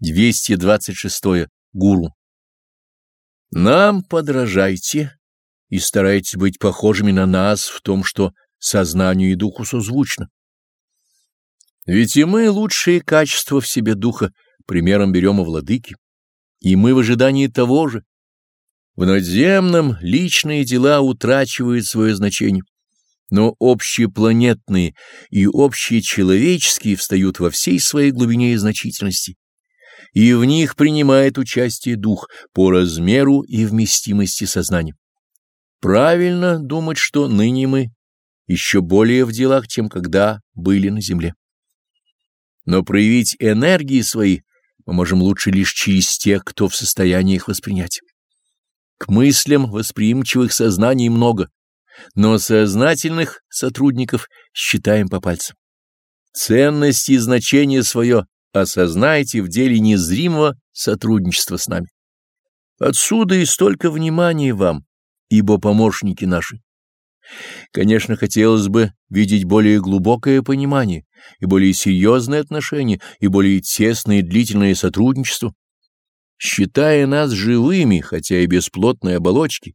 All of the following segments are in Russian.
226. Гуру. Нам подражайте и старайтесь быть похожими на нас в том, что сознанию и духу созвучно. Ведь и мы лучшие качества в себе духа примером берем у владыки, и мы в ожидании того же. В надземном личные дела утрачивают свое значение, но общепланетные и общечеловеческие встают во всей своей глубине и значительности и в них принимает участие дух по размеру и вместимости сознания. Правильно думать, что ныне мы еще более в делах, чем когда были на земле. Но проявить энергии свои мы можем лучше лишь через тех, кто в состоянии их воспринять. К мыслям восприимчивых сознаний много, но сознательных сотрудников считаем по пальцам. Ценность и значение свое осознайте в деле незримого сотрудничества с нами. Отсюда и столько внимания вам, ибо помощники наши. Конечно, хотелось бы видеть более глубокое понимание и более серьезные отношения и более тесное и длительное сотрудничество. Считая нас живыми, хотя и бесплотной оболочки,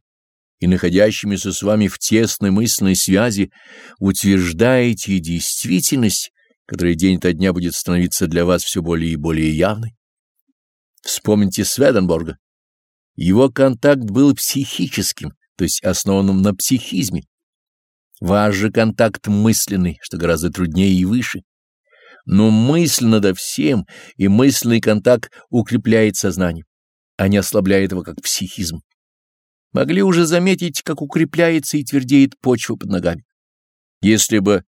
и находящимися с вами в тесной мысленной связи, утверждаете действительность которая день ото дня будет становиться для вас все более и более явной. Вспомните Сведенборга. Его контакт был психическим, то есть основанным на психизме. Ваш же контакт мысленный, что гораздо труднее и выше. Но мысль надо всем, и мысленный контакт укрепляет сознание, а не ослабляет его, как психизм. Могли уже заметить, как укрепляется и твердеет почва под ногами. Если бы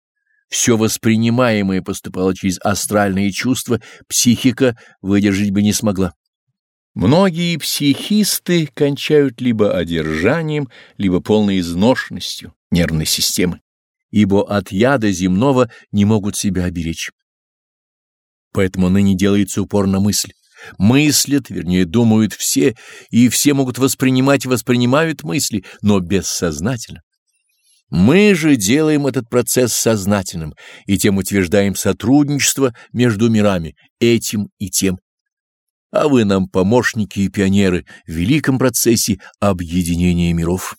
все воспринимаемое поступало через астральные чувства, психика выдержать бы не смогла. Многие психисты кончают либо одержанием, либо полной изношенностью нервной системы, ибо от яда земного не могут себя оберечь. Поэтому ныне делается упор на мысль. Мыслят, вернее, думают все, и все могут воспринимать и воспринимают мысли, но бессознательно. Мы же делаем этот процесс сознательным и тем утверждаем сотрудничество между мирами, этим и тем. А вы нам помощники и пионеры в великом процессе объединения миров.